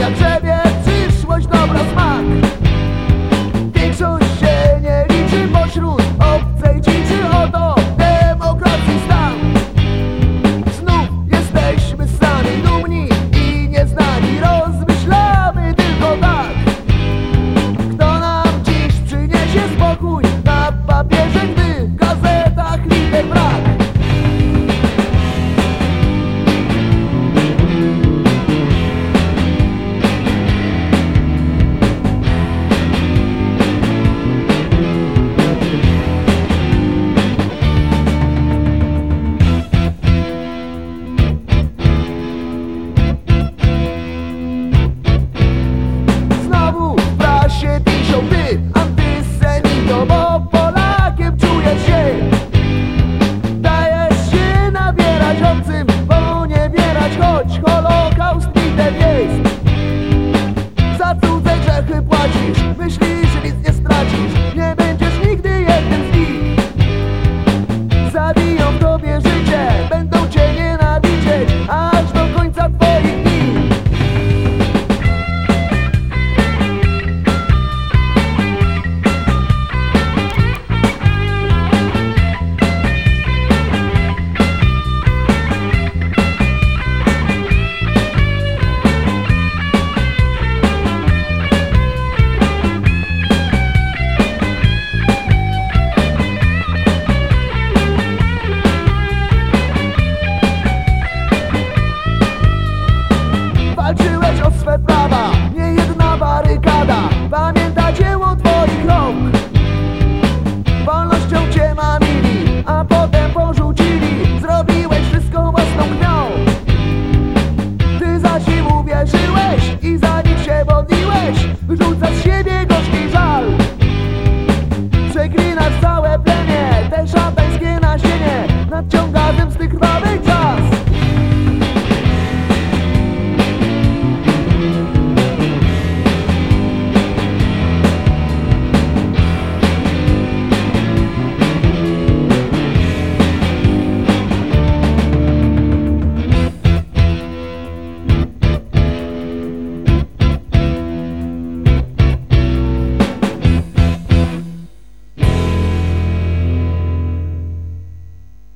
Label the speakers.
Speaker 1: I'll de 10 Straciłeś od swe prawa